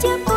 тепло.